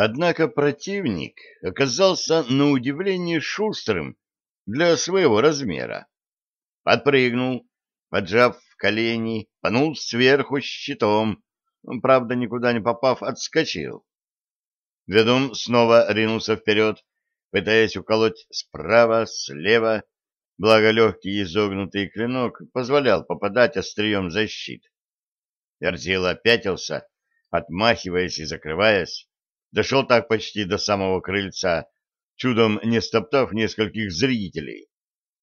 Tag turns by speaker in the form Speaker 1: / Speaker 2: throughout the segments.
Speaker 1: Однако противник оказался на удивление шустрым для своего размера. Подпрыгнул, поджав колени, панул сверху щитом, правда, никуда не попав, отскочил. Ведун снова ринулся вперед, пытаясь уколоть справа, слева, благо легкий изогнутый клинок позволял попадать острием за щит. Верзила пятился, отмахиваясь и закрываясь, дошел так почти до самого крыльца, чудом не стоптав нескольких зрителей.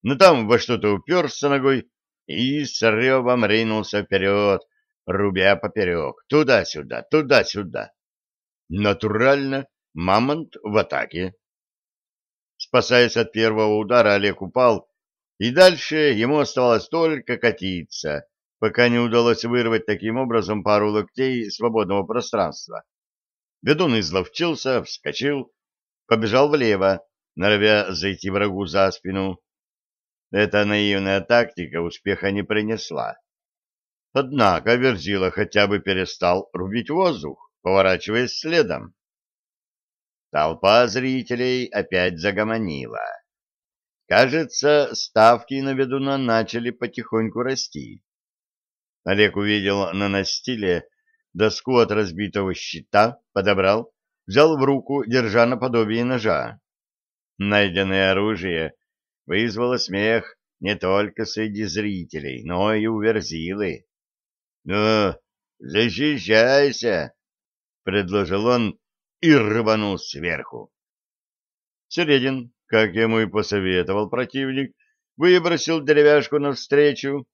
Speaker 1: Но там во что-то уперся ногой и с ревом ринулся вперед, рубя поперек, туда-сюда, туда-сюда. Натурально, мамонт в атаке. Спасаясь от первого удара, Олег упал, и дальше ему оставалось только катиться, пока не удалось вырвать таким образом пару локтей свободного пространства. Ведун изловчился, вскочил, побежал влево, норовя зайти врагу за спину. Эта наивная тактика успеха не принесла. Однако Верзила хотя бы перестал рубить воздух, поворачиваясь следом. Толпа зрителей опять загомонила. Кажется, ставки на ведуна начали потихоньку расти. Олег увидел на настиле доску от разбитого щита, подобрал, взял в руку, держа наподобие ножа. Найденное оружие вызвало смех не только среди зрителей, но и у Верзилы. — Ну, защищайся! — предложил он и рванул сверху. Середин, как ему и посоветовал противник, выбросил деревяшку навстречу.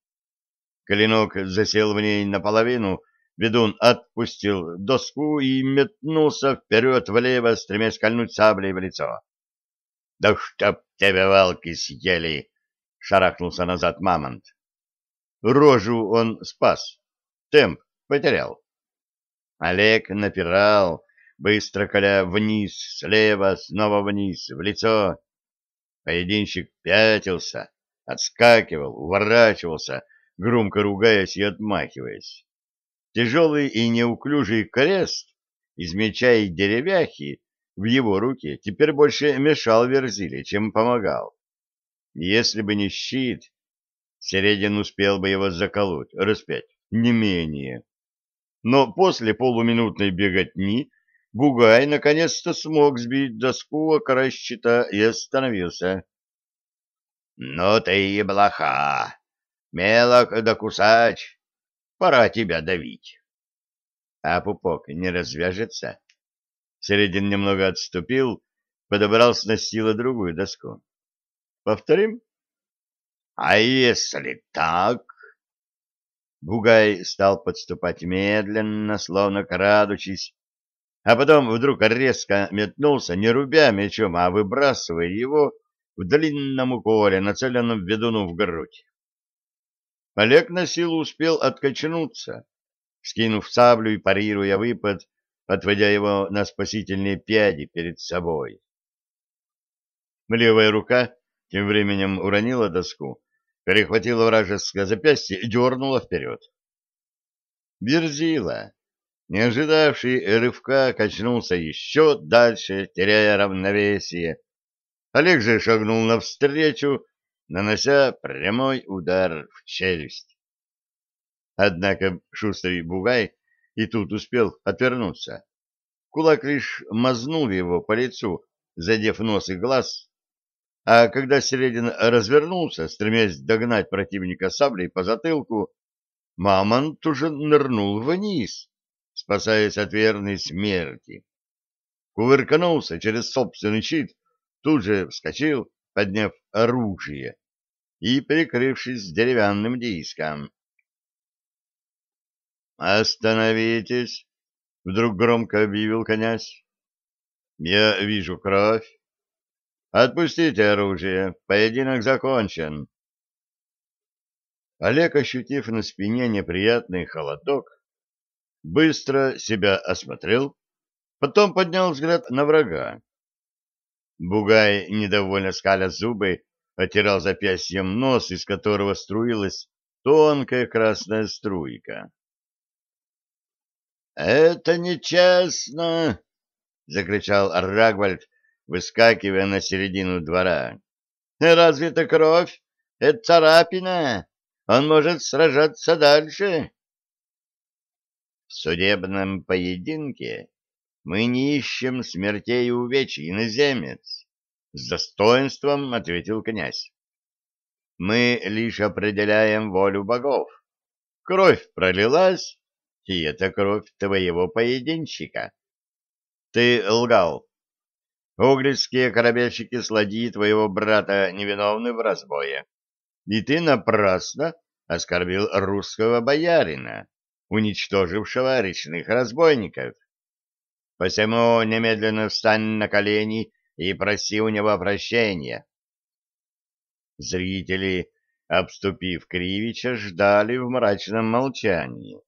Speaker 1: Клинок засел в ней наполовину, ведун отпустил доску и метнулся вперед-влево, стремясь кольнуть саблей в лицо. — Да чтоб тебе волки съели! — шарахнулся назад мамонт. Рожу он спас, темп потерял. Олег напирал, быстро коля вниз, слева, снова вниз, в лицо. Поединщик пятился, отскакивал, уворачивался, громко ругаясь и отмахиваясь. Тяжелый и неуклюжий крест из меча и деревяхи в его руке теперь больше мешал Верзиле, чем помогал. Если бы не щит, Середин успел бы его заколоть, распять, не менее. Но после полуминутной беготни Бугай наконец-то смог сбить доску окора щита и остановился. — Ну ты и блоха! Мелок да кусач! Пора тебя давить. А пупок не развяжется? Середин немного отступил, подобрал с настила другую доску. Повторим? А если так? Бугай стал подступать медленно, словно крадучись, а потом вдруг резко метнулся, не рубя мечом, а выбрасывая его в длинном уколе, нацеленном ведуну в грудь. Олег на силу успел откачнуться, скинув саблю и парируя выпад, отводя его на спасительные пяди перед собой. Левая рука тем временем уронила доску, перехватила вражеское запястье и дернула вперед. Верзила, не ожидавший рывка, качнулся еще дальше, теряя равновесие. Олег же шагнул навстречу, нанося прямой удар в челюсть. Однако шустрый бугай и тут успел отвернуться. Кулак лишь мазнул его по лицу, задев нос и глаз, а когда Середин развернулся, стремясь догнать противника саблей по затылку, Мамонт уже нырнул вниз, спасаясь от верной смерти. Кувырканулся через собственный щит, тут же вскочил, подняв оружие, и прикрывшись деревянным диском. «Остановитесь!» — вдруг громко объявил князь. «Я вижу кровь. Отпустите оружие, поединок закончен». Олег, ощутив на спине неприятный холодок, быстро себя осмотрел, потом поднял взгляд на врага. Бугай, недовольно скаля зубы, отирал запястьем нос, из которого струилась тонкая красная струйка. — Это нечестно! — закричал Рагвальд, выскакивая на середину двора. «Разве это кровь? Это царапина. Он может сражаться дальше». В судебном поединке мы не ищем смертей и увечий, иноземец, — с достоинством ответил князь. Мы лишь определяем волю богов. Кровь пролилась, и это кровь твоего поединщика. Ты лгал. Углицкие корабельщики сладьи твоего брата невиновны в разбое. И ты напрасно оскорбил русского боярина, уничтожившего речных разбойников. Посему немедленно встань на колени и проси у него прощения. Зрители, обступив Кривича, ждали в мрачном молчании.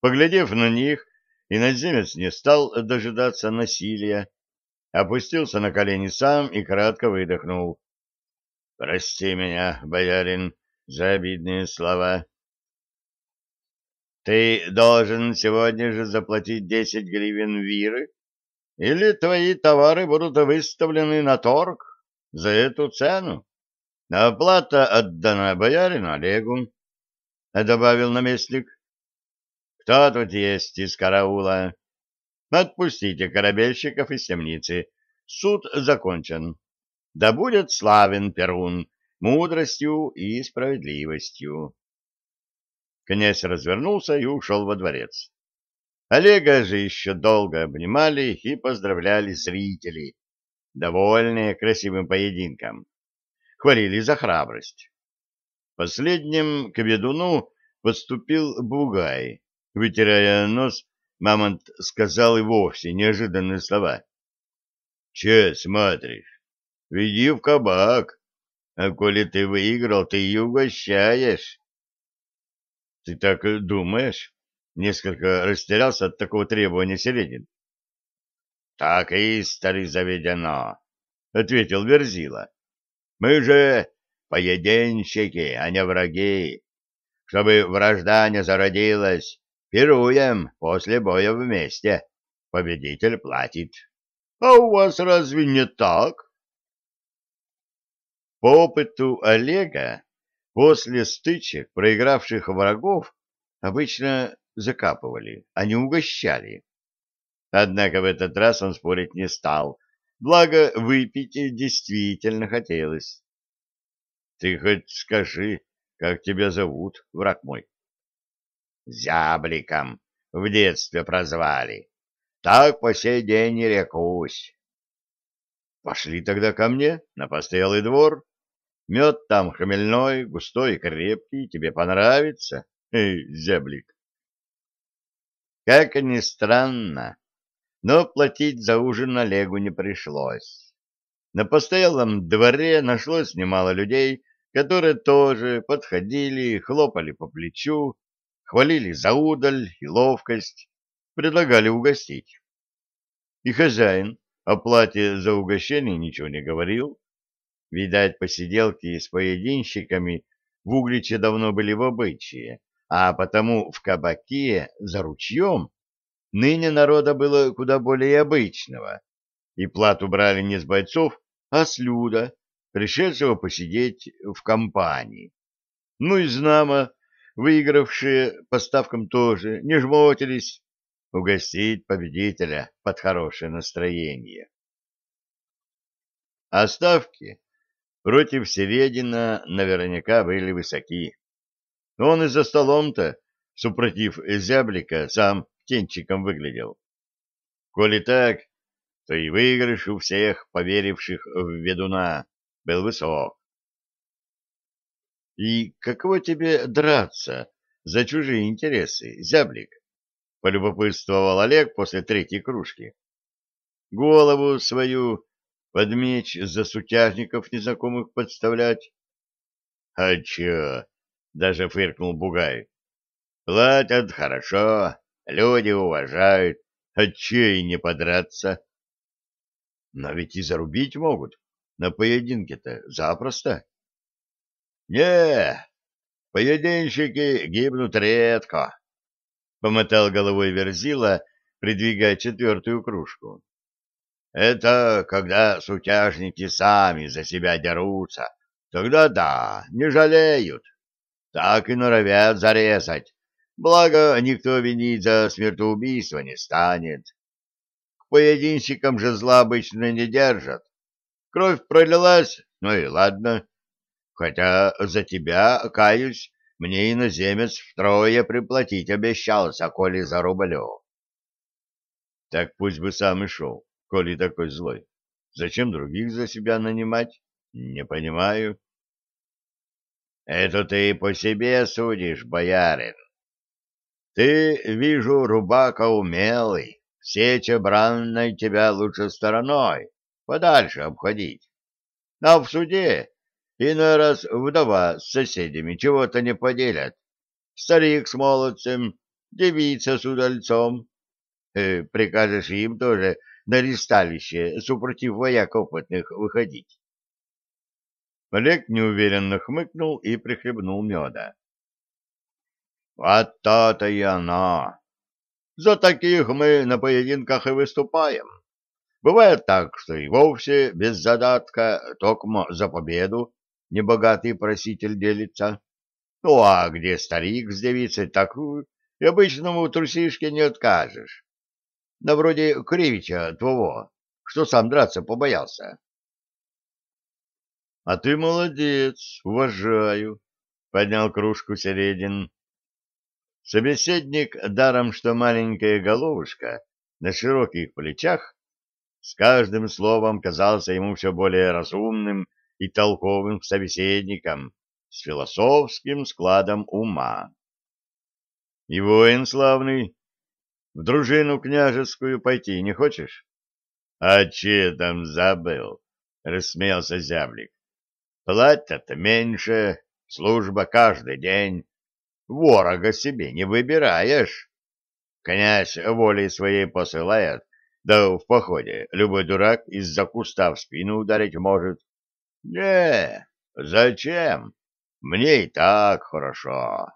Speaker 1: Поглядев на них, иноземец не стал дожидаться насилия, опустился на колени сам и кратко выдохнул. — Прости меня, боярин, за обидные слова. Ты должен сегодня же заплатить десять гривен виры, или твои товары будут выставлены на торг за эту цену. Оплата отдана боярину Олегу, — добавил наместник. Кто тут есть из караула? Отпустите корабельщиков из темницы. Суд закончен. Да будет славен Перун мудростью и справедливостью. Князь развернулся и ушел во дворец. Олега же еще долго обнимали и поздравляли зрители, довольные красивым поединком. Хвалили за храбрость. Последним к ведуну подступил Бугай. Вытирая нос, Мамонт сказал и вовсе неожиданные слова. — Че смотришь? Веди в кабак, а коли ты выиграл, ты и угощаешь. Ты так думаешь? Несколько растерялся от такого требования Селедин. Так и истори заведено, ответил Верзила. Мы же поединщики, а не враги. Чтобы вражда не зародилась, пируем после боя вместе. Победитель платит. А у вас разве не так? По опыту Олега После стычек проигравших врагов обычно закапывали, а не угощали. Однако в этот раз он спорить не стал, благо выпить действительно хотелось. — Ты хоть скажи, как тебя зовут, враг мой? — Зябликом в детстве прозвали. Так по сей день и рекусь. — Пошли тогда ко мне на постоялый двор. Мед там хмельной, густой и крепкий, тебе понравится, зяблик. Как ни странно, но платить за ужин Олегу не пришлось. На постоялом дворе нашлось немало людей, которые тоже подходили, хлопали по плечу, хвалили за удаль и ловкость, предлагали угостить. И хозяин о плате за угощение ничего не говорил, Видать, посиделки с поединщиками в Угличе давно были в обычае, а потому в кабаке за ручьем ныне народа было куда более обычного, и плату брали не с бойцов, а с люда, пришедшего посидеть в компании. Ну и знамо, выигравшие по ставкам тоже, не жмотились, угостить победителя под хорошее настроение. А ставки против Середина наверняка были высоки. Он и за столом-то, супротив зяблика, сам птенчиком выглядел. Коли так, то и выигрыш у всех, поверивших в ведуна, был высок. «И каково тебе драться за чужие интересы, зяблик?» — полюбопытствовал Олег после третьей кружки. «Голову свою под меч за сутяжников незнакомых подставлять? — А чё? — даже фыркнул Бугай. — Платят хорошо, люди уважают, а чё и не подраться? — Но ведь и зарубить могут, на поединке-то запросто. — Не, поединщики гибнут редко, — помотал головой Верзила, придвигая четвертую кружку. Это когда сутяжники сами за себя дерутся, тогда да, не жалеют. Так и норовят зарезать. Благо, никто винить за смертоубийство не станет. К поединщикам же зла обычно не держат. Кровь пролилась, ну и ладно. Хотя за тебя, каюсь, мне иноземец втрое приплатить обещался, коли зарублю. Так пусть бы сам и шел коли такой злой? Зачем других за себя нанимать? Не понимаю. Это ты по себе судишь, боярин. Ты, вижу, рубака умелый, сеча бранной тебя лучше стороной, подальше обходить. А в суде иной раз вдова с соседями чего-то не поделят. Старик с молодцем, девица с удальцом. Э, прикажешь им тоже на ристалище, супротив вояк опытных, выходить. Олег неуверенно хмыкнул и прихлебнул меда. Вот то-то и оно. За таких мы на поединках и выступаем. Бывает так, что и вовсе без задатка, токмо за победу небогатый проситель делится. Ну а где старик с девицей, так и обычному трусишке не откажешь на вроде Кривича твоего, что сам драться побоялся. — А ты молодец, уважаю, — поднял кружку Середин. Собеседник, даром что маленькая головушка на широких плечах, с каждым словом казался ему все более разумным и толковым собеседником с философским складом ума. И воин славный, в дружину княжескую пойти не хочешь? — А че там забыл? — рассмеялся зяблик. — Платят меньше, служба каждый день. Ворога себе не выбираешь. Князь волей своей посылает, да в походе любой дурак из-за куста в спину ударить может. Не, зачем? Мне и так хорошо.